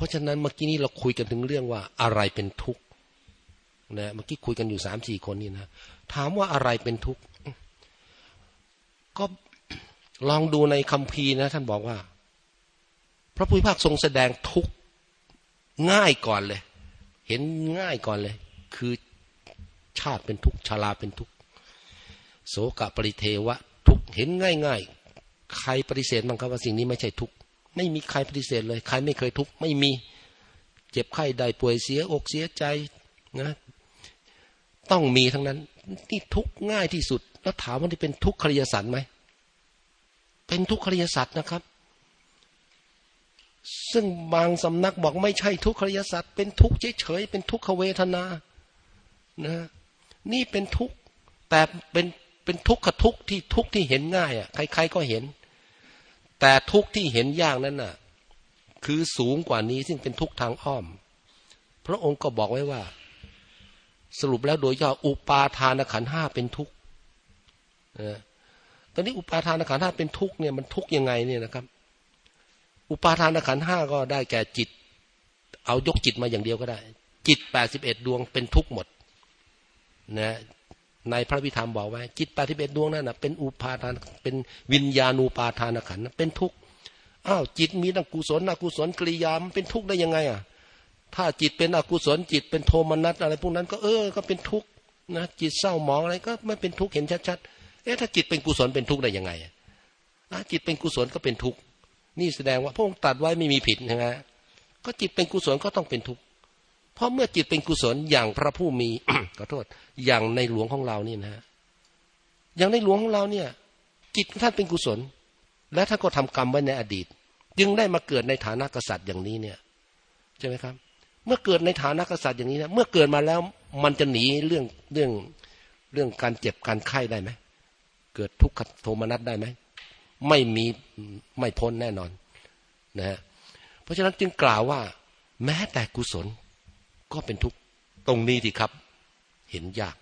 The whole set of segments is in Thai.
ราะฉะนั้นเมื่อกี้นี้เราคุยกันถึงเรื่องว่าอะไรเป็นทุกข์นะเมื่อกี้คุยกันอยู่สามสี่คนนี่นะถามว่าอะไรเป็นทุกข์ก็ลองดูในคัมภีร์นะ ท่านบอกว่า พระพุทธภาคทรงแสดงทุกข์ง่ายก่อนเลย เห็นง่ายก่อนเลย คือชาติเป็นทุกข์ชาลาเป็นทุกข์โสกะปริเทวะ ทุกข์เห็นง่าย ๆ ใครปฏิเสธบ้างครับว่าสิ่งนี้ไม่ใช่ทุกข์ ไม่มีใครปฏิเสธเลย ใครไม่เคยทุกข์ไม่มี เจ็บไข้ได้ป่วยเสียอกเสียใจนะ ต้องมีทั้งนั้นนี่ทุกข์ง่ายที่สุด แล้วถามว่านี่เป็นทุกข์คริยสัตว์ไหมเป็นทุกขริยสัตว์นะครับ ซึ่งบางสำนักบอกไม่ใช่ทุกขริยสัตว์เป็นทุกข์เฉยๆเป็นทุกขเวทนานะนี่เป็นทุกข์แต่เป็นเป็นทุกขทุกข์ที่ทุกข์ที่เห็นง่ายอะใคร ๆก็เห็น แต่ทุกที่เห็นยากนั้นน่ะ คือสูงกว่านี้ซึ่งเป็นทุกทางอ้อม พระองค์ก็บอกไว้ว่า สรุปแล้วโดยย่ออุปาทานขันห้าเป็นทุกข์ตอนนี้อุปาทานขันห้าเป็นทุกข์เนี่ยมันทุกข์ยังไงเนี่ยนะครับ อุปาทานขันห้าก็ได้แก่จิต เอายกจิตมาอย่างเดียวก็ได้ จิตแปดสิบเอ็ดดวงเป็นทุกข์หมด นะ ในพระวิธรรมบอกไว้จิตแปดสิบเอ็ดดวงนั่นนะเป็นอุปาทานเป็นวิญญาณูปาทานขันเป็นทุกข์อ้าวจิตมีนักกุศลอกุศลกิริยามันเป็นทุกข์ได้ยังไงอะถ้าจิตเป็นอกุศลจิตเป็นโทมนัสอะไรพวกนั้นก็เออก็เป็นทุกข์นะจิตเศร้าหมองอะไรก็ไม่เป็นทุกข์เห็นชัดๆเอ๊ะถ้าจิตเป็นกุศลเป็นทุกข์ได้ยังไงจิตเป็นกุศลก็เป็นทุกข์นี่แสดงว่าพระองค์ตัดไว้ไม่มีผิดนะฮะก็จิตเป็นกุศลก็ต้องเป็นทุกข์ ราะเมื่อจิตเป็นกุศลอย่างพระผู้มีขอโทษ อย่างในหลวงของเรานี่นะอย่างในหลวงของเราเนี่ย จิตท่านเป็นกุศล และท่านก็ทำกรรมไว้ในอดีต จึงได้มาเกิดในฐานะกษัตริย์อย่างนี้เนี่ยใช่ไหมครับ เมื่อเกิดในฐานะกษัตริย์อย่างนี้นะเมื่อเกิดมาแล้วมันจะหนีเรื่องเรื่องเรื่องการเจ็บการไข้ได้ไหมเกิดทุกขโทมนัสได้ไหมไม่มีไม่พ้นแน่นอนนะฮะเพราะฉะนั้นจึงกล่าวว่า แม้แต่กุศล ก็เป็นทุกข์ตรงนี้ที่ครับ เห็นยาก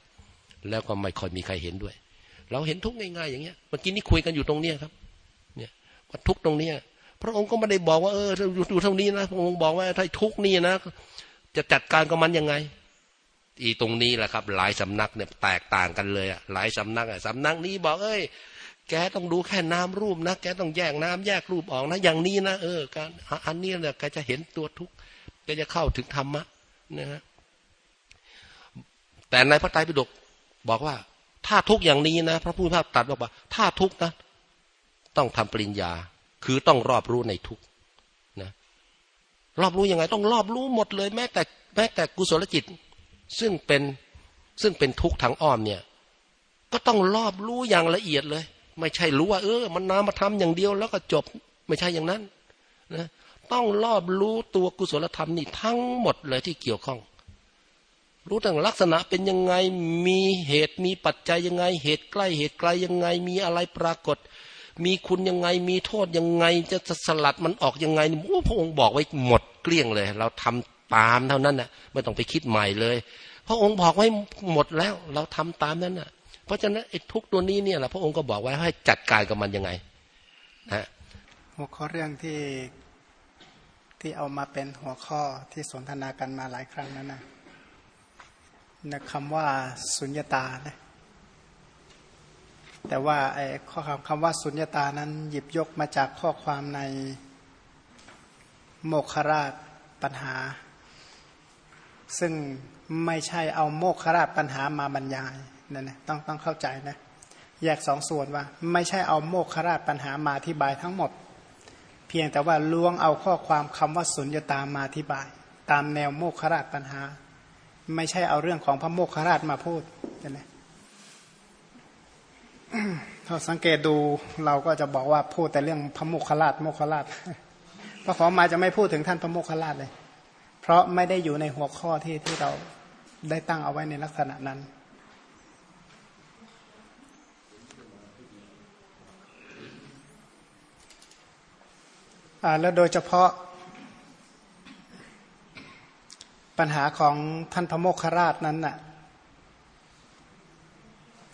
แล้วก็ไม่ค่อยมีใครเห็นด้วย เราเห็นทุกข์ง่ายๆอย่างเงี้ยเมื่อกี้นี้คุยกันอยู่ตรงเนี้ยครับ เนี่ยว่าทุกข์ตรงเนี้ยพระองค์ก็ไม่ได้บอกว่าเอออยู่เท่านี้นะพระองค์บอกว่าถ้าทุกข์นี่นะจะจัดการกับมันยังไง อีตรงนี้แหละครับ หลายสำนักเนี่ยแตกต่างกันเลยอะหลายสำนักอะสำนักนี้บอกเอ้ยแกต้องดูแค่น้ำรูปนะ แกต้องแยกน้ำแยกรูปออกนะ อย่างนี้นะ เออ การอันนี้เนี่ยแกจะเห็นตัวทุกข์แกจะเข้าถึงธรรมะ นะฮะแต่ในพระไตรปิฎกบอกว่า ถ้าทุกอย่างนี้นะ พระพุทธเจ้าตรัสบอกว่า ถ้าทุกนะต้องทำปริญญา คือต้องรอบรู้ในทุกนะรอบรู้ยังไง ต้องรอบรู้หมดเลย แม้แต่แม้แต่กุศลจิต ซึ่งเป็นซึ่งเป็นทุกทางอ้อมเนี่ย ก็ต้องรอบรู้อย่างละเอียดเลย ไม่ใช่รู้ว่า เออ มันนามาทำอย่างเดียวแล้วก็จบ ไม่ใช่อย่างนั้นนะ ต้องรอบรู้ตัวกุศลธรรมนี่ทั้งหมดเลยที่เกี่ยวข้อง รู้ตั้งลักษณะเป็นยังไงมีเหตุมีปัจจัยยังไง เหตุใกล้เหตุไกลยังไง มีอะไรปรากฏ มีคุณยังไงมีโทษยังไง จะสลัดมันออกยังไงโอ้พระองค์บอกไว้หมดเกลี้ยงเลย เราทำตามเท่านั้นน่ะไม่ต้องไปคิดใหม่เลย พระองค์บอกไว้หมดแล้ว เราทำตามนั้นน่ะ เพราะฉะนั้นไอ้ทุกตัวนี้เนี่ยแหละพระองค์ก็บอกไว้ให้จัดการกับมันยังไงนะหัวข้อเรื่องที่ ที่เอามาเป็นหัวข้อที่สนทนากันมาหลายครั้งนั้นนะนะคำว่าสุญญตานะแต่ว่าไอ้ข้อคำคำว่าสุญญตานั้นหยิบยกมาจากข้อความในโมคราชปัญหา ซึ่งไม่ใช่เอาโมกขราชปัญหามาบรรยายนั่นนะต้องต้องเข้าใจนะแยกสองส่วนว่า ไม่ใช่เอาโมกขราชปัญหามาอธิบายทั้งหมด เพียงแต่ว่าล้วงเอาข้อความคำว่าสุญญตามาอธิบาย ตามแนวโมกขราชปัญหา ไม่ใช่เอาเรื่องของพระโมกขราชมาพูดนั่นะถ้าสังเกตดูเราก็จะบอกว่าพูดแต่เรื่องพระโมกขราชโมกขราชพระขอมาจะไม่พูดถึงท่านพระโมคคัลลาชเลย เพราะไม่ได้อยู่ในหัวข้อที่ที่เราได้ตั้งเอาไว้ในลักษณะนั้น แล้วโดยเฉพาะปัญหาของท่านพระโมคคราชนั้นน่ะ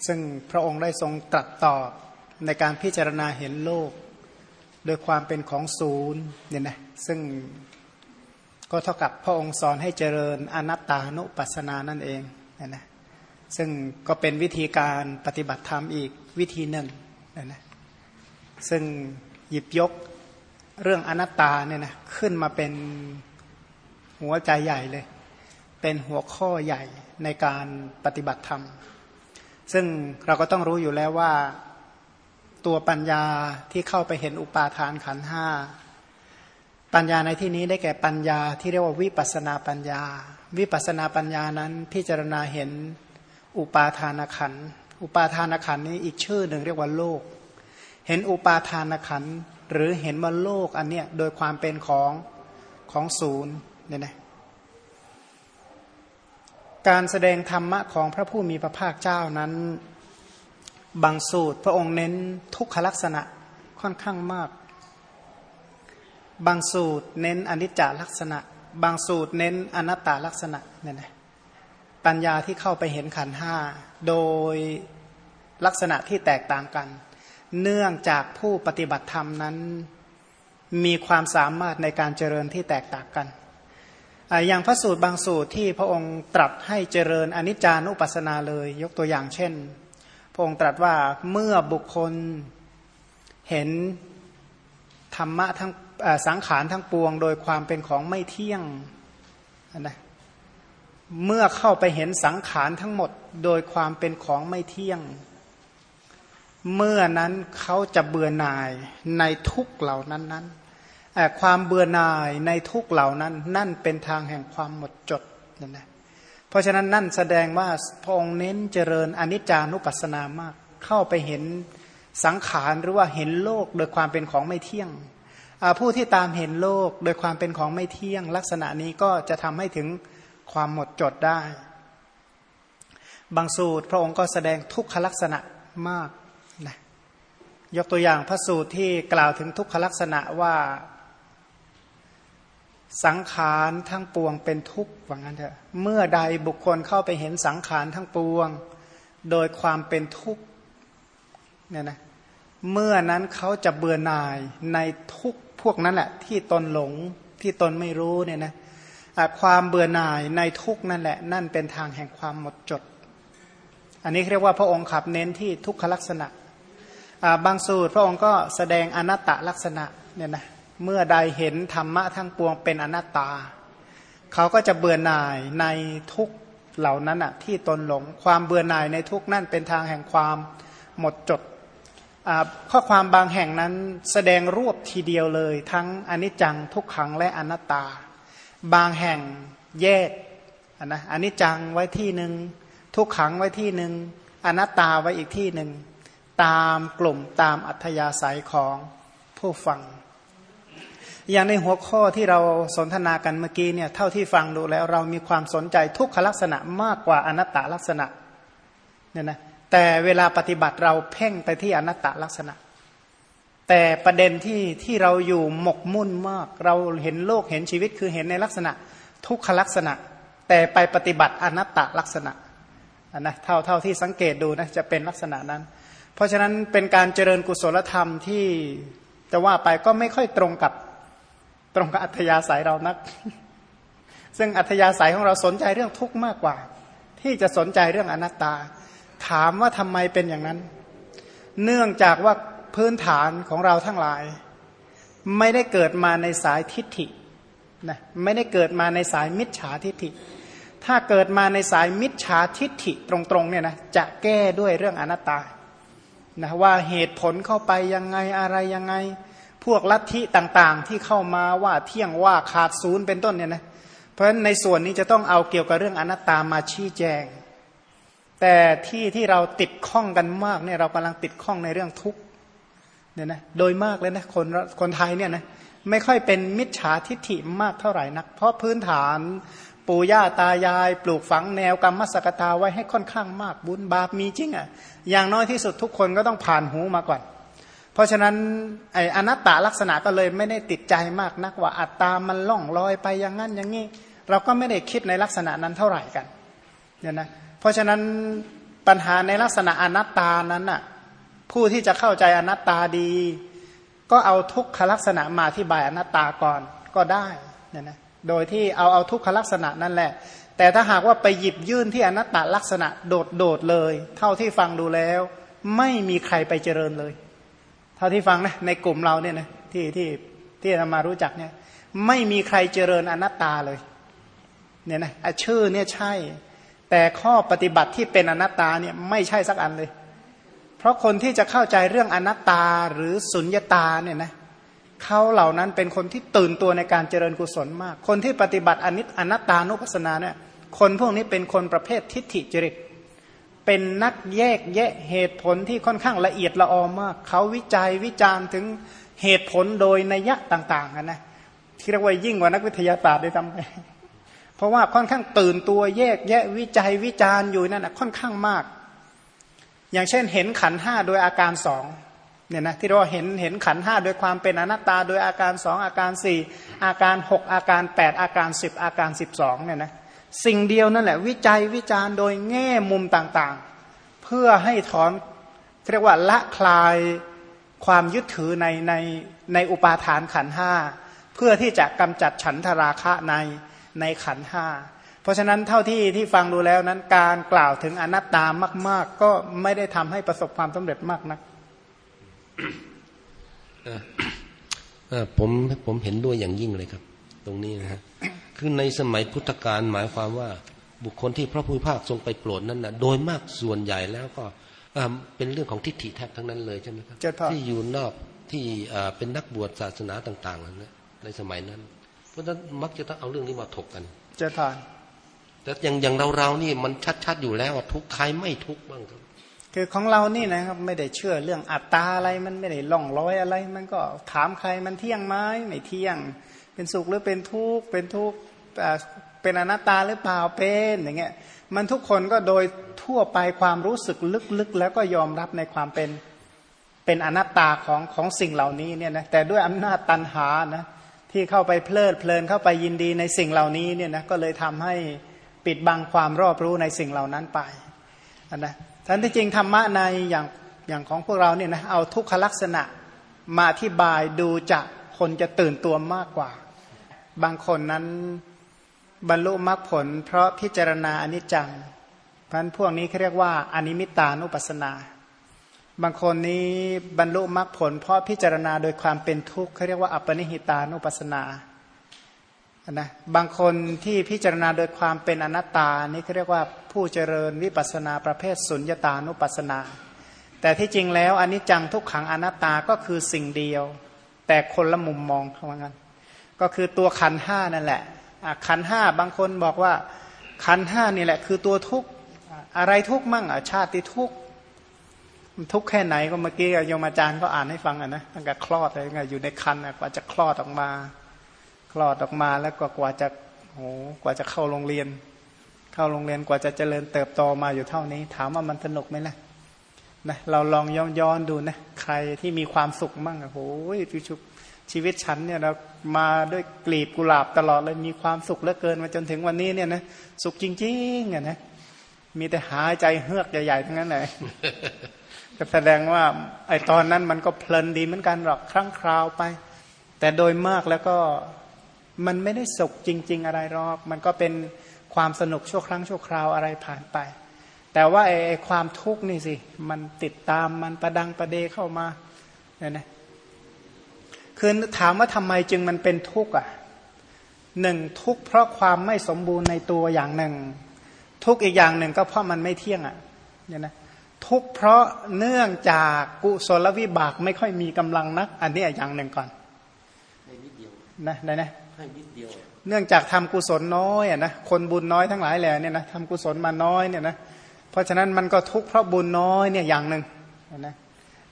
ซึ่งพระองค์ได้ทรงตรัสตอบในการพิจารณาเห็นโลก โดยความเป็นของศูนย์เนี่ยนะซึ่งก็เท่ากับพระองค์สอนให้เจริญอนัตตานุปัสสนานั่นเองเนะนะซึ่งก็เป็นวิธีการปฏิบัติธรรมอีกวิธีหนึ่งเนะนะซึ่งหยิบยก เรื่องอนัตตาเนี่ยนะขึ้นมาเป็นหัวใจใหญ่เลย เป็นหัวข้อใหญ่ในการปฏิบัติธรรม ซึ่งเราก็ต้องรู้อยู่แล้วว่าตัวปัญญาที่เข้าไปเห็นอุปาทานขันห้าปัญญาในที่นี้ได้แก่ปัญญาที่เรียกว่าวิปัสนาปัญญา วิปัสนาปัญญานั้นพิจารณาเห็นอุปาทานขัน อุปาทานขันนี้อีกชื่อหนึ่งเรียกว่าโลก เห็นอุปาทานขัน หรือเห็นว่าโลกอันเนี้ยโดยความเป็นของของศูนย์เนี่ยนะการแสดงธรรมะของพระผู้มีพระภาคเจ้านั้น บางสูตรพระองค์เน้นทุกขลักษณะค่อนข้างมาก บางสูตรเน้นอนิจจลักษณะ บางสูตรเน้นอนัตตลักษณะเนี่ยนะปัญญาที่เข้าไปเห็นขันห้าโดยลักษณะที่แตกต่างกัน เนื่องจากผู้ปฏิบัติธรรมนั้น มีความสามารถในการเจริญที่แตกต่างกัน อย่างพระสูตรบางสูตรที่พระองค์ตรัสให้เจริญอนิจจานุปัสสนาเลย ยกตัวอย่างเช่น พระองค์ตรัสว่าเมื่อบุคคลเห็นธรรมะทั้งสังขารทั้งปวง โดยความเป็นของไม่เที่ยงนะเมื่อเข้าไปเห็นสังขารทั้งหมด โดยความเป็นของไม่เที่ยง เมื่อนั้นเขาจะเบื่อหน่ายในทุกเหล่านั้นนั้นความเบื่อหน่ายในทุกเหล่านั้น นั่นเป็นทางแห่งความหมดจดนั่นนะเพราะฉะนั้นนั่นแสดงว่าพระองค์เน้นเจริญอนิจจานุปัสสนามาก เข้าไปเห็นสังขารหรือว่าเห็นโลกโดยความเป็นของไม่เที่ยงผู้ที่ตามเห็นโลกโดยความเป็นของไม่เที่ยง ลักษณะนี้ก็จะทำให้ถึงความหมดจดได้ บางสูตรพระองค์ก็แสดงทุกขลักษณะมาก ยกตัวอย่างพระสูตรที่กล่าวถึงทุกขลักษณะว่า สังขารทั้งปวงเป็นทุกข์ว่างั้นเถอะเมื่อใดบุคคลเข้าไปเห็นสังขารทั้งปวง โดยความเป็นทุกข์เนี่ยนะเมื่อนั้นเขาจะเบื่อหน่ายในทุกพวกนั้นแหละ ที่ตนหลงที่ตนไม่รู้เนี่ยนะความเบื่อหน่ายในทุกนั่นแหละ นั่นเป็นทางแห่งความหมดจด อันนี้เรียกว่าพระองค์ขับเน้นที่ทุกขลักษณะ บางสูตรพระองค์ก็แสดงอนัตตลักษณะเนี่ยนะเมื่อใดเห็นธรรมะทั้งปวงเป็นอนัตตา เขาก็จะเบื่อหน่ายในทุกเหล่านั้นอะที่ตนหลงความเบื่อหน่ายในทุกนั่นเป็นทางแห่งความหมดจดข้อความบางแห่งนั้นแสดงรวบทีเดียวเลย ทั้งอนิจจังทุกขังและอนัตตา บางแห่งแยกนะอนิจจังไว้ที่หนึ่งทุกขังไว้ที่หนึ่งอนัตตาไว้อีกที่หนึ่ง ตามกลุ่มตามอัธยาศัยของผู้ฟัง อย่างในหัวข้อที่เราสนทนากันเมื่อกี้เนี่ยเท่าที่ฟังดูแล้วเรามีความสนใจทุกขลักษณะมากกว่าอนัตตลักษณะเนี่ยนะแต่เวลาปฏิบัติเราเพ่งไปที่อนัตตลักษณะ แต่ประเด็นที่ที่เราอยู่หมกมุ่นมาก เราเห็นโลกเห็นชีวิตคือเห็นในลักษณะ ทุกขลักษณะ แต่ไปปฏิบัติอนัตตลักษณะนะเท่าเท่าที่สังเกตดูนะจะเป็นลักษณะนั้น เพราะฉะนั้นเป็นการเจริญกุศลธรรมที่จะว่าไปก็ไม่ค่อยตรงกับตรงกับอัธยาศัยเรานัก ซึ่งอัธยาศัยของเราสนใจเรื่องทุกข์มากกว่า ที่จะสนใจเรื่องอนัตตา ถามว่าทำไมเป็นอย่างนั้น เนื่องจากว่าพื้นฐานของเราทั้งหลาย ไม่ได้เกิดมาในสายทิฏฐินะไม่ได้เกิดมาในสายมิจฉาทิฏฐิ ถ้าเกิดมาในสายมิจฉาทิฏฐิตรงๆเนี่ยนะจะแก้ด้วยเรื่องอนัตตา นะว่าเหตุผลเข้าไปยังไงอะไรยังไง พวกลัทธิต่างๆ ที่เข้ามาว่าเที่ยงว่าขาดศูนย์เป็นต้นเนี่ยนะเพราะฉะนั้นในส่วนนี้จะต้องเอาเกี่ยวกับเรื่องอนัตตามาชี้แจง แต่ที่ที่เราติดข้องกันมากเนี่ยเรากำลังติดข้องในเรื่องทุกข์เนี่ยนะโดยมากเลยนะคนคนไทยเนี่ยนะไม่ค่อยเป็นมิจฉาทิฏฐิมากเท่าไหร่นัก เพราะพื้นฐานปู่ย่าตายาย ปลูกฝังแนวกรรมสกตาไว้ให้ค่อนข้างมากบุญบาปมีจริงอะ่ะ อย่างน้อยที่สุดทุกคนก็ต้องผ่านหูมาก่อน เพราะฉะนั้นไอ้อนัตตลักษณะก็เลยไม่ได้ติดใจมากนักว่าอัตตามันล่องลอยไปอย่างนั้นอย่างนี้เราก็ไม่ได้คิดในลักษณะนั้นเท่าไหร่กันเนี่ยนะเพราะฉะนั้นปัญหาในลักษณะอนัตตานั้นน่ะผู้ที่จะเข้าใจอนัตตาดี ก็เอาทุกขลักษณะมาที่บายอนัตตาก่อนก็ได้เนี่ยนะโดยที่เอาเอาทุกขลักษณะนั่นแหละ แต่ถ้าหากว่าไปหยิบยื่นที่อนัตตลักษณะโดดโดดเลย เท่าที่ฟังดูแล้ว ไม่มีใครไปเจริญเลย เท่าที่ฟังนะในกลุ่มเราเนี่ยนะที่ที่ที่เรามารู้จักเนี่ย ไม่มีใครเจริญอนัตตาเลย เนี่ยนะชื่อเนี่ยใช่ แต่ข้อปฏิบัติที่เป็นอนัตตาเนี่ยไม่ใช่สักอันเลย เพราะคนที่จะเข้าใจเรื่องอนัตตาหรือสุญญตาเนี่ยนะเขาเหล่านั้นเป็นคนที่ตื่นตัวในการเจริญกุศลมาก คนที่ปฏิบัติอนิจอนัตตานุปัสสนาเนี่ยคนพวกนี้เป็นคนประเภททิฏฐิจริตเป็นนักแยกแยะเหตุผลที่ค่อนข้างละเอียดละออมาก เขาวิจัยวิจารณ์ถึงเหตุผลโดยนัยยะต่างๆนะที่เรียกว่ายิ่งกว่านักวิทยาศาสตร์ได้ทำไปเพราะว่าค่อนข้างตื่นตัวแยกแยะวิจัยวิจารณ์อยู่นั่นนะค่อนข้างมาก อย่างเช่นเห็นขันห้าโดยอาการสอง เนี่ยนะที่เราเห็นเห็นขันห้าโดยความเป็นอนัตตา โดยอาการสองอาการสี่อาการหกอาการแปดอาการสิบอาการสิบสองเนี่ยนะสิ่งเดียวนั่นแหละ วิจัยวิจารณ์โดยแง่มุมต่างๆ เพื่อให้ถอนเรียกว่าละคลายความยึดถือในในในอุปาทานขันห้าเพื่อที่จะกำจัดฉันทราคะในในขันห้าเพราะฉะนั้นเท่าที่ที่ฟังดูแล้วนั้นการกล่าวถึงอนัตตามาก ๆ ก็ไม่ได้ทำให้ประสบความสำเร็จมากนัก ผมผมเห็นด้วยอย่างยิ่งเลยครับ ตรงนี้นะฮะคือในสมัยพุทธกาลหมายความว่า บุคคลที่พระพุทธภาคทรงไปโปรดนั้นนะโดยมากส่วนใหญ่แล้วก็เป็นเรื่องของทิฏฐิแทบทั้งนั้นเลยใช่ไหมครับที่อยู่นอกที่เป็นนักบวชศาสนาต่างๆนั้นในสมัยนั้น เพราะฉะนั้นมักจะต้องเอาเรื่องนี้มาถกกันเจ้าทานแต่อย่างอย่างเราเรานี่มันชัดๆอยู่แล้วทุกใครไม่ทุกบ้างครับ คือของเรานี่นะครับไม่ได้เชื่อเรื่องอัตตาอะไรมันไม่ได้ล่องร้อยอะไร มันก็ถามใครมันเที่ยงไหมไม่เที่ยง เป็นสุขหรือเป็นทุกข์เป็นทุกข์เป็นอนัตตาหรือเปล่าเป็นอย่างเงี้ยมันทุกคนก็โดยทั่วไปความรู้สึกลึกๆ แล้วก็ยอมรับในความเป็นเป็นอนัตตาของของสิ่งเหล่านี้เนี่ยนะแต่ด้วยอำนาจตันหานะที่เข้าไปเพลิดเพลินเข้าไปยินดีในสิ่งเหล่านี้เนี่ยนะก็เลยทำให้ปิดบังความรอบรู้ในสิ่งเหล่านั้นไปนะ ท่านที่จริงธรรมะในอย่างอย่างของพวกเราเนี่ยนะเอาทุกขลักษณะมาอธิบายดูจะคนจะตื่นตัวมากกว่า บางคนนั้นบรรลุมรรคผล เพราะพิจารณาอนิจจังพันพวกนี้เขาเรียกว่าอนิมิตานุปัสนา บางคนนี้บรรลุมรรคผล เพราะพิจารณาโดยความเป็นทุกข์เขาเรียกว่าอัปปนิหิตานุปัสนา นะบางคนที่พิจารณาโดยความเป็นอนัตตานี่เขาเรียกว่าผู้เจริญวิปัสนาประเภทสุญญตานุปัสนา แต่ที่จริงแล้วอนิจจังทุกขังอนัตตาก็คือสิ่งเดียว แต่คนละมุมมองเขาว่างั้นก็คือตัวขันห้านั่นแหละขันห้าบางคนบอกว่าขันห้านี่แหละ คือตัวทุกอะไรทุกมั่งชาติทุกทุกแค่ไหนก็เมื่อกี้โยมอาจารย์ก็อ่านให้ฟังอะนะตั้งแต่คลอดอะไรเงี้ยอยู่ในคันกว่าจะคลอดออกมา คลอดออกมาแล้วก็กว่าจะโอ้กว่าจะเข้าโรงเรียน เข้าโรงเรียนกว่าจะเจริญเติบโตมาอยู่เท่านี้ ถามว่ามันสนุกไหมล่ะนะเราลองย้อนย้อนดูนะใครที่มีความสุขมั่งโอ้โหชุชีวิตฉันเนี่ยเรามาด้วยกลีบกุหลาบตลอดเลยมีความสุขเหลือเกินมาจนถึงวันนี้เนี่ยนะสุขจริงๆอะนะมีแต่หายใจเฮือกใหญ่ๆทั้งนั้นเลยก็แสดงว่าไอ้ตอนนั้นมันก็เพลินดีเหมือนกันหรอกครั้งคราวไป แต่โดยมากแล้วก็ มันไม่ได้สุขจริง ๆ อะไรหรอก มันก็เป็นความสนุกชั่วครั้งชั่วคราวอะไรผ่านไป แต่ว่าไอ้ความทุกข์นี่สิ มันติดตามมันประดังประเดเข้ามาเนี่ยนะคือถามว่าทำไมจึงมันเป็นทุกข์อะหนึ่งทุกข์เพราะความไม่สมบูรณ์ในตัวอย่างหนึ่ง ทุกข์อีกอย่างหนึ่งก็เพราะมันไม่เที่ยงอะเนี่ยนะทุกข์เพราะเนื่องจากกุศลวิบากไม่ค่อยมีกำลังนัก อันนี้อย่างหนึ่งก่อนนะได้นะ เนื่องจากทำกุศลน้อยอะนะคนบุญน้อยทั้งหลายแหล่เนี่ยนะทำกุศลมาน้อยเนี่ยนะเพราะฉะนั้นมันก็ทุกข์เพราะบุญน้อยเนี่ยอย่างหนึ่งนะ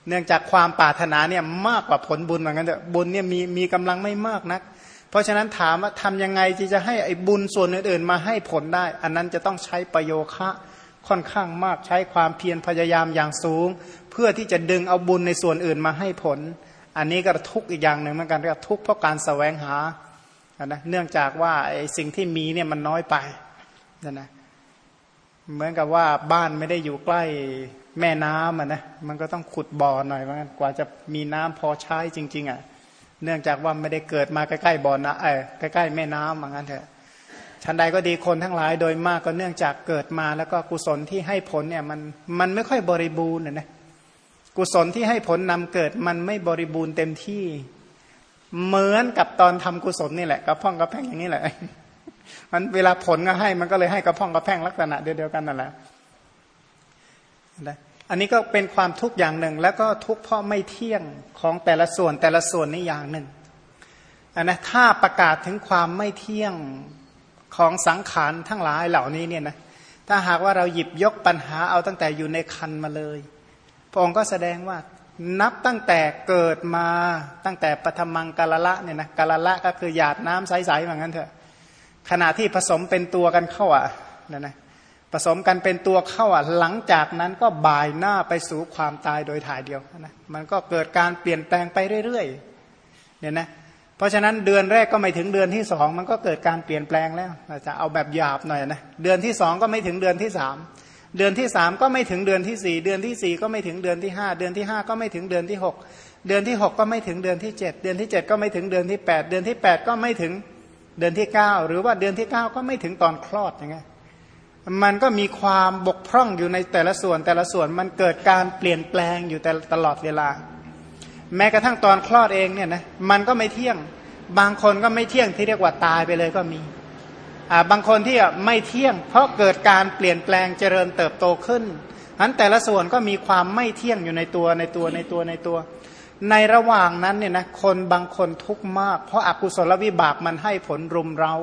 เนื่องจากความปรารถนาเนี่ยมากกว่าผลบุญเหมือนกันแต่บุญเนี่ยมีมีกำลังไม่มากนัก เพราะฉะนั้นถามว่าทำยังไงที่จะให้ไอ้บุญส่วนอื่นๆมาให้ผลได้ อันนั้นจะต้องใช้ประโยคะค่อนข้างมากใช้ความเพียรพยายามอย่างสูง เพื่อที่จะดึงเอาบุญในส่วนอื่นมาให้ผล อันนี้ก็ทุกข์อีกอย่างหนึ่งเหมือนกันเรียกทุกข์เพราะการแสวงหา นะเนื่องจากว่าไอ้สิ่งที่มีเนี่ยมันน้อยไปนั่นะเหมือนกับว่าบ้านไม่ได้อยู่ใกล้แม่น้ำอะนะมันก็ต้องขุดบ่อหน่อยว่ากว่าจะมีน้ำพอใช้จริง ๆอะเนื่องจากว่าไม่ได้เกิดมาใกล้ๆบ่อนะเออใกล้ๆแม่น้ำเหมือนกันเถอะชันใดก็ดีคนทั้งหลายโดยมากก็เนื่องจากเกิดมาแล้วก็กุศลที่ให้ผลเนี่ยมันมันไม่ค่อยบริบูรณ์นะกุศลที่ให้ผลนำเกิดมันไม่บริบูรณ์เต็มที่ เหมือนกับตอนทำกุศลนี่แหละกระพ่องกระแพงอย่างนี้แหละ มันเวลาผลก็ให้มันก็เลยให้กระพ่องกระแพงลักษณะเดียวกันนั่นแหละอันนี้ก็เป็นความทุกข์อย่างหนึ่ง แล้วก็ทุกข์เพราะไม่เที่ยงของแต่ละส่วนแต่ละส่วนนี่อย่างหนึ่งอันนะถ้าประกาศถึงความไม่เที่ยงของสังขารทั้งหลายเหล่านี้เนี่ยนะถ้าหากว่าเราหยิบยกปัญหาเอาตั้งแต่อยู่ในคันมาเลยพระองค์ก็แสดงว่า นับตั้งแต่เกิดมาตั้งแต่ปฐมังกาลละเนี่ยนะกาลละก็คือหยาดน้ำใสๆเหมือนกันเถอะขณะที่ผสมเป็นตัวกันเข้าอะนะนะผสมกันเป็นตัวเข้าอะหลังจากนั้นก็บ่ายหน้าไปสู่ความตายโดยถ่ายเดียวนะมันก็เกิดการเปลี่ยนแปลงไปเรื่อยๆเนี่ยนะเพราะฉะนั้นเดือนแรกก็ไม่ถึงเดือนที่สองมันก็เกิดการเปลี่ยนแปลงแล้วจะเอาแบบหยาบหน่อยนะเดือนที่สองก็ไม่ถึงเดือนที่สาม เดือนที่สามก็ไม่ถึงเดือนที่สี่เดือนที่สี่ก็ไม่ถึงเดือนที่ห้าเดือนที่ห้าก็ไม่ถึงเดือนที่หกเดือนที่หกก็ไม่ถึงเดือนที่เจ็ดเดือนที่เจ็ดก็ไม่ถึงเดือนที่แปดเดือนที่แปดก็ไม่ถึงเดือนที่เก้าหรือว่าเดือนที่เก้าก็ไม่ถึงตอนคลอดอย่างเงี้ยมันก็มีความบกพร่องอยู่ในแต่ละส่วนแต่ละส่วนมันเกิดการเปลี่ยนแปลงอยู่แต่ตลอดเวลา แม้กระทั่งตอนคลอดเองเนี่ยนะมันก็ไม่เที่ยง บางคนก็ไม่เที่ยงที่เรียกว่าตายไปเลยก็มี บางคนที่ไม่เที่ยง เพราะเกิดการเปลี่ยนแปลงเจริญเติบโตขึ้นนั้นแต่ละส่วนก็มีความไม่เที่ยงอยู่ในตัวในตัวในตัวในตัว ในระหว่างนั้นเนี่ยนะคนบางคนทุกข์มาก เพราะอากุศลวิบากมันให้ผลรุมเรา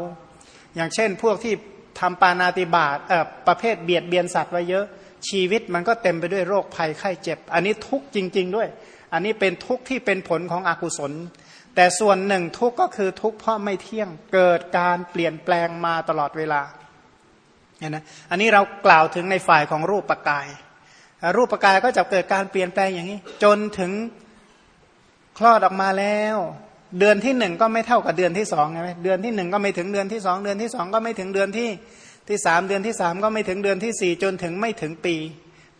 อย่างเช่น พวกที่ทำปานาติบาตเอ่อประเภทเบียดเบียนสัตว์ไว้เยอะ ชีวิตมันก็เต็มไปด้วยโรคภัยไข้เจ็บ อันนี้ทุกข์จริง ๆ ด้วย อันนี้เป็นทุกข์ที่เป็นผลของอกุศล แต่ส่วนหนึ่งทุกก็คือทุกเพราะไม่เที่ยงเกิดการเปลี่ยนแปลงมาตลอดเวลาเนี่ยนะอันนี้เรากล่าวถึงในฝ่ายของรูปปกาย รูปปกายก็จะเกิดการเปลี่ยนแปลงอย่างนี้ จนถึงคลอดออกมาแล้ว เดือนที่หนึ่งก็ไม่เท่ากับเดือนที่สองใช่ไหมเดือนที่หนึ่งก็ไม่ถึงเดือนที่สองเดือนที่สองก็ไม่ถึงเดือนที่ที่สามเดือนที่สามก็ไม่ถึงเดือนที่สี่จนถึงไม่ถึงปี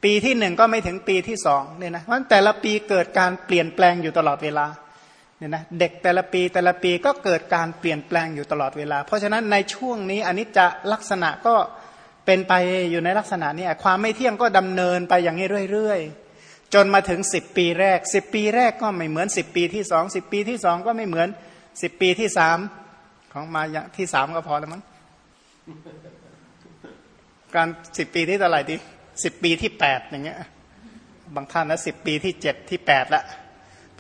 ปีที่หนึ่งก็ไม่ถึงปีที่สองเนี่ยนะเพราะแต่ละปีเกิดการเปลี่ยนแปลงอยู่ตลอดเวลา เนี่ยนะเด็กแต่ละปีแต่ละปีก็เกิดการเปลี่ยนแปลงอยู่ตลอดเวลา เพราะฉะนั้นในช่วงนี้อันนี้จะลักษณะก็เป็นไปอยู่ในลักษณะนี้ความไม่เที่ยงก็ดำเนินไปอย่างนี้เรื่อยๆ จนมาถึงสิบปีแรกสิบปีแรกก็ไม่เหมือนสิบปีที่สองสิบปีที่สองก็ไม่เหมือนสิบปีที่สามของมาที่สามก็พอแล้วมั้งการสิบปีที่เท่าไหร่ดีสิบปีที่แปดอย่างเงี้ยบางท่านนะสิบปีที่เจ็ดที่แปดละ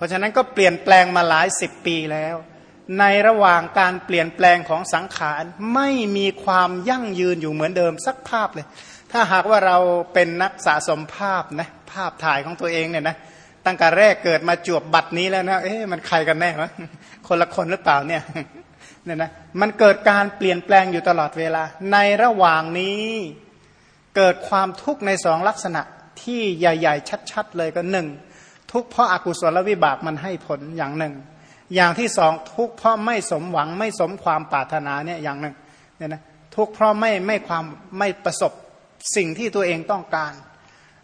เพราะฉะนั้นก็เปลี่ยนแปลงมาหลายสิบปีแล้ว ในระหว่างการเปลี่ยนแปลงของสังขารไม่มีความยั่งยืนอยู่เหมือนเดิมสักภาพเลย ถ้าหากว่าเราเป็นนักสะสมภาพนะภาพถ่ายของตัวเองเนี่ยนะตั้งแต่แรกเกิดมาจวบบัตรนี้แล้วนะเอ๊ะมันใครกันแน่วะคนละคนหรือเปล่าเนี่ยเนี่ยนะมันเกิดการเปลี่ยนแปลงอยู่ตลอดเวลา ในระหว่างนี้เกิดความทุกข์ในสองลักษณะที่ใหญ่ ๆ ชัด ๆ เลยก็หนึ่ง ทุกเพราะอากุศลวิบากมันให้ผลอย่างหนึ่ง อย่างที่สองทุกเพราะไม่สมหวังไม่สมความปรารถนาเนี่ยอย่างหนึ่งเนี่ยนะทุกเพราะไม่ไม่ความไม่ประสบสิ่งที่ตัวเองต้องการ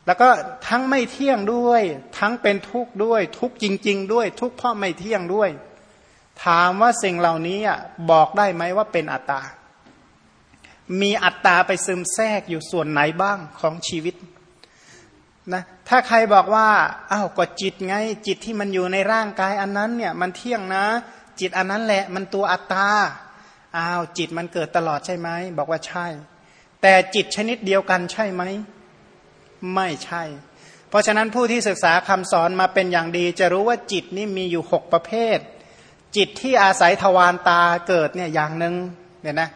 แล้วก็ทั้งไม่เที่ยงด้วย ทั้งเป็นทุกข์ด้วย ทุกจริง ๆ ด้วย ทุกเพราะไม่เที่ยงด้วย ถามว่าสิ่งเหล่านี้บอกได้ไหมว่าเป็นอัตตา มีอัตตาไปซึมแทรกอยู่ส่วนไหนบ้างของชีวิต นะถ้าใครบอกว่าอ้าวก็จิตไง จิตที่มันอยู่ในร่างกายอันนั้นเนี่ยมันเที่ยงนะ จิตอันนั้นแหละ มันตัวอัตตาอ้าวจิตมันเกิดตลอดใช่ไหมบอกว่าใช่ แต่จิตชนิดเดียวกันใช่ไหมไม่ใช่ เพราะฉะนั้นผู้ที่ศึกษาคำสอนมาเป็นอย่างดี จะรู้ว่าจิตนี่มีอยู่หกประเภท จิตที่อาศัยทวารตาเกิดเนี่ยอย่างหนึ่งเนี่ยนะ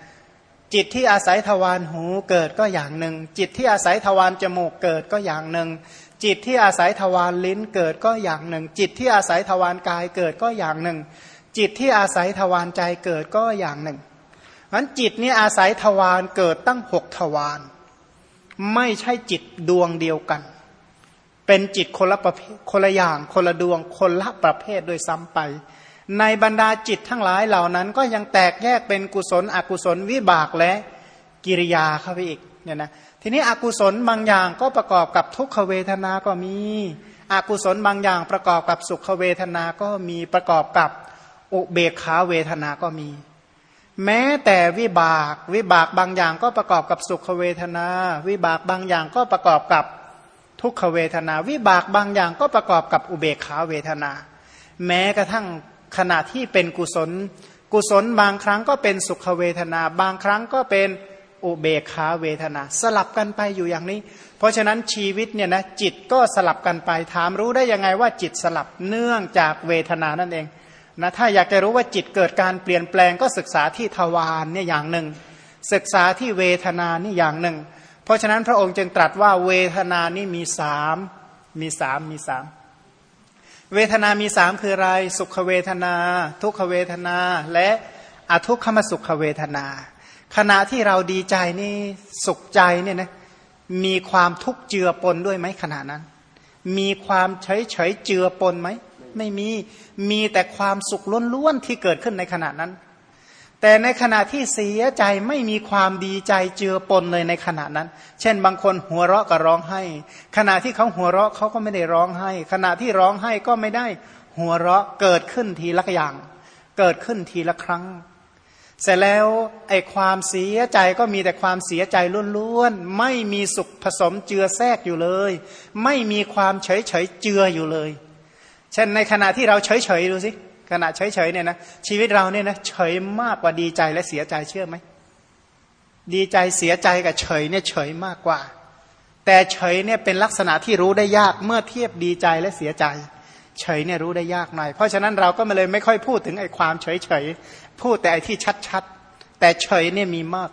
จิตที่อาศัยทวารหูเกิดก็อย่างหนึ่ง จิตที่อาศัยทวารจมูกเกิดก็อย่างหนึ่ง จิตที่อาศัยทวารลิ้นเกิดก็อย่างหนึ่ง จิตที่อาศัยทวารกายเกิดก็อย่างหนึ่ง จิตที่อาศัยทวารใจเกิดก็อย่างหนึ่งมันจิตนี้อาศัยทวารเกิดตั้งหกทวารไม่ใช่จิตดวงเดียวกัน เป็นจิตคนละประเภทคนละอย่างคนละดวงคนละประเภทโดยซ้ำไป ในบรรดาจิตทั้งหลายเหล่านั้น ก็ยังแตกแยกเป็นกุศล อกุศลวิบากและกิริยาเข้าไปอีกเนี่ยนะทีนี้อกุศลบางอย่างก็ประกอบกับทุกขเวทนาก็มี อกุศลบางอย่างประกอบกับสุขเวทนาก็มีประกอบกับอุเบกขาเวทนาก็มี แม้แต่วิบากวิบากบางอย่างก็ประกอบกับสุขเวทนา วิบากบางอย่างก็ประกอบกับทุกขเวทนา วิบากบางอย่างก็ประกอบกับอุเบกขาเวทนา แม้กระทั่ง ขณะที่เป็นกุศล กุศลบางครั้งก็เป็นสุขเวทนา บางครั้งก็เป็นอุเบกขาเวทนา สลับกันไปอยู่อย่างนี้ เพราะฉะนั้นชีวิตเนี่ยนะจิตก็สลับกันไปถามรู้ได้ยังไงว่าจิตสลับเนื่องจากเวทนานั่นเองนะถ้าอยากจะรู้ว่าจิตเกิดการเปลี่ยนแปลงก็ศึกษาที่ทวารเนี่ยอย่างหนึ่ง ศึกษาที่เวทนานี่อย่างหนึ่ง เพราะฉะนั้นพระองค์จึงตรัสว่าเวทนานี่มีสามมีสามมีสาม เวทนามีสามคืออะไร สุขเวทนา ทุกขเวทนา และอทุกขมสุขเวทนา ขณะที่เราดีใจนี่สุขใจเนี่ยนะมีความทุกข์เจือปนด้วยไหมขณะนั้น มีความเฉยเฉยเจือปนไหม ไม่มีมีแต่ความสุขล้วนๆที่เกิดขึ้นในขณะนั้น แต่ในขณะที่เสียใจไม่มีความดีใจเจือปนเลยในขณะนั้น เช่นบางคนหัวเราะก็ร้องไห้ ขณะที่เขาหัวเราะเขาก็ไม่ได้ร้องไห้ ขณะที่ร้องไห้ก็ไม่ได้หัวเราะเกิดขึ้นทีละอย่าง เกิดขึ้นทีละครั้ง เสร็จแล้วไอ้ความเสียใจก็มีแต่ความเสียใจล้วนๆ ไม่มีสุขผสมเจือแทรกอยู่เลย ไม่มีความเฉยเฉยเจืออยู่เลย เช่นในขณะที่เราเฉยเฉยดูสิ ขณะเฉยเฉยเนี่ยนะชีวิตเราเนี่ยนะเฉยมากกว่าดีใจและเสียใจเชื่อไหมดีใจเสียใจกับเฉยเนี่ยเฉยมากกว่า แต่เฉยเนี่ยเป็นลักษณะที่รู้ได้ยากเมื่อเทียบดีใจและเสียใจ เฉยเนี่ยรู้ได้ยากหน่อยเพราะฉะนั้นเราก็มาเลยไม่ค่อยพูดถึงไอ้ความเฉยเฉยพูดแต่ไอ้ที่ชัดๆแต่เฉยเนี่ยมีมาก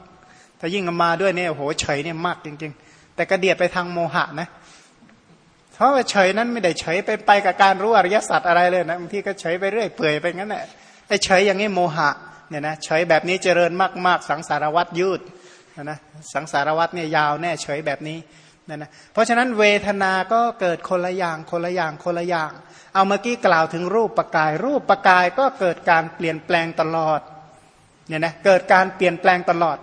ถ้ายิ่งมาด้วยเนี่ยโหเฉยเนี่ยมากจริง ๆ แต่กระเดียดไปทางโมหะนะเเพราะว่าเฉยนั้นไม่ได้เฉยไปไปกับการรู้อริยสัจอะไรเลยนะบางทีก็เฉยไปเรื่อยเปื่อยไปงั้นแหละไอ้เฉยอย่างนี้โมหะเนี่ยนะเฉยแบบนี้เจริญมากๆ สังสารวัตรยืดนะสังสารวัตรเนี่ยยาวแน่เฉยแบบนี้นะนะเพราะฉะนั้นเวทนาก็เกิดคนละอย่างคนละอย่างคนละอย่าง เอาเมื่อกี้กล่าวถึงรูปประกาย รูปประกายก็เกิดการเปลี่ยนแปลงตลอดเนี่ยนะเกิดการเปลี่ยนแปลงตลอด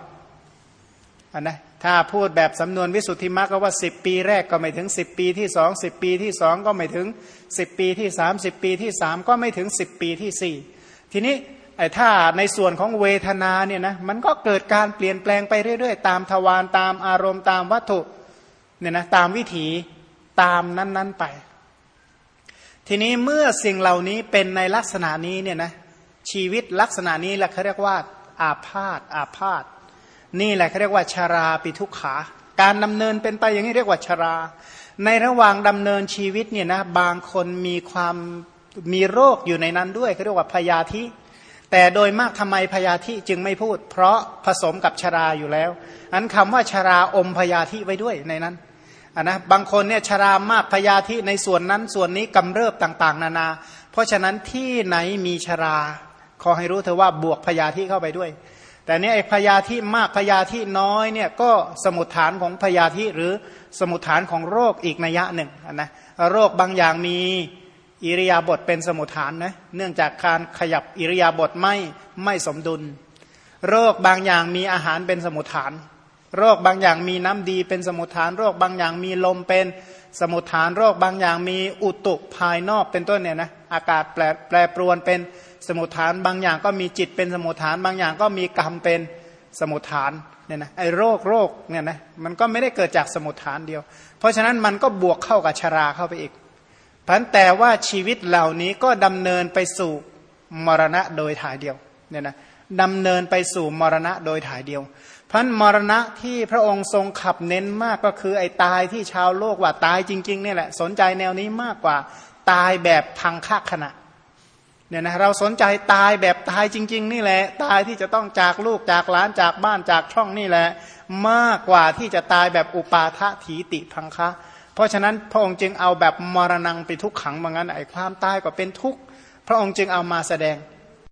อันนะ ถ้าพูดแบบสำนวนวิสุทธิมรรคก็ว่าสิบปีแรกก็ไม่ถึงสิบปีที่สองสิบปีที่สองก็ไม่ถึงสิบปีที่สามสิบปีที่สามก็ไม่ถึงสิบปีที่สี่ทีนี้ไอ้ถ้าในส่วนของเวทนาเนี่ยนะมันก็เกิดการเปลี่ยนแปลงไปเรื่อยๆ ตามทวารตามอารมณ์ตามวัตถุเนี่ยนะตามวิถีตามนั้นๆไป ทีนี้เมื่อสิ่งเหล่านี้เป็นในลักษณะนี้เนี่ยนะชีวิตลักษณะนี้แหละเขาเรียกว่าอาพาธอาพาธ นี่แหละเขาเรียกว่าชาราปิทุกขา การดำเนินเป็นไปอย่างนี้เรียกว่าชารา ในระหว่างดำเนินชีวิตเนี่ยนะบางคนมีความมีโรคอยู่ในนั้นด้วยเขาเรียกว่าพยาธิ แต่โดยมากทำไมพยาธิจึงไม่พูด เพราะผสมกับชาราอยู่แล้ว อันคำว่าชาราอมพยาธิไว้ด้วยในนั้นนนะบางคนเนี่ยชารามากพยาธิในส่วนนั้นส่วนนี้กำเริบต่างๆ นานา เพราะฉะนั้นที่ไหนมีชารา ขอให้รู้เธอว่าบวกพยาธิเข้าไปด้วย แต่เนี้ไอ้พยาธิมากพยาธิน้อยเนี่ยก็สมุดฐานของพยาธิหรือสมุดฐานของโรคอีกนัยยะหนึ่งนะโรคบางอย่างมีอิริยาบถเป็นสมุดฐานนะเนื่องจากการขยับอิริยาบถไม่ไม่สมดุล โรคบางอย่างมีอาหารเป็นสมุดฐาน โรคบางอย่างมีน้ำดีเป็นสมุดฐาน โรคบางอย่างมีลมเป็นสมุดฐานโรคบางอย่างมีอุตุภายนอกเป็นต้นเนี่ยนะอากาศแปรแปรปรวนเป็น สมุทฐานบางอย่างก็มีจิตเป็นสมุทฐานบางอย่างก็มีกรรมเป็นสมุทฐานเนี่ยนะไอ้โรคโรคเนี่ยนะมันก็ไม่ได้เกิดจากสมุทฐานเดียว เพราะฉะนั้นมันก็บวกเข้ากับชราเข้าไปอีกพันแต่ว่าชีวิตเหล่านี้ก็ดำเนินไปสู่มรณะโดยถ่ายเดียวเนี่ยนะดำเนินไปสู่มรณะโดยถ่ายเดียวพันมรณะที่พระองค์ทรงขับเน้นมากก็คือไอ้ตายที่ชาวโลกว่าตายจริงๆเนี่ยแหละสนใจแนวนี้มากกว่าตายแบบพังค่าขณะ เนี่ยนะเราสนใจตายแบบตายจริง ๆ นี่แหละ ตายที่จะต้องจากลูกจากหลานจากบ้านจากช่องนี่แหละ มากกว่าที่จะตายแบบอุปาทะถีติพังคะ เพราะฉะนั้นพระองค์จึงเอาแบบมรณงไปทุกขังบางั้นไอ้ความตายก็เป็นทุกข์พระองค์จึงเอามาแสดง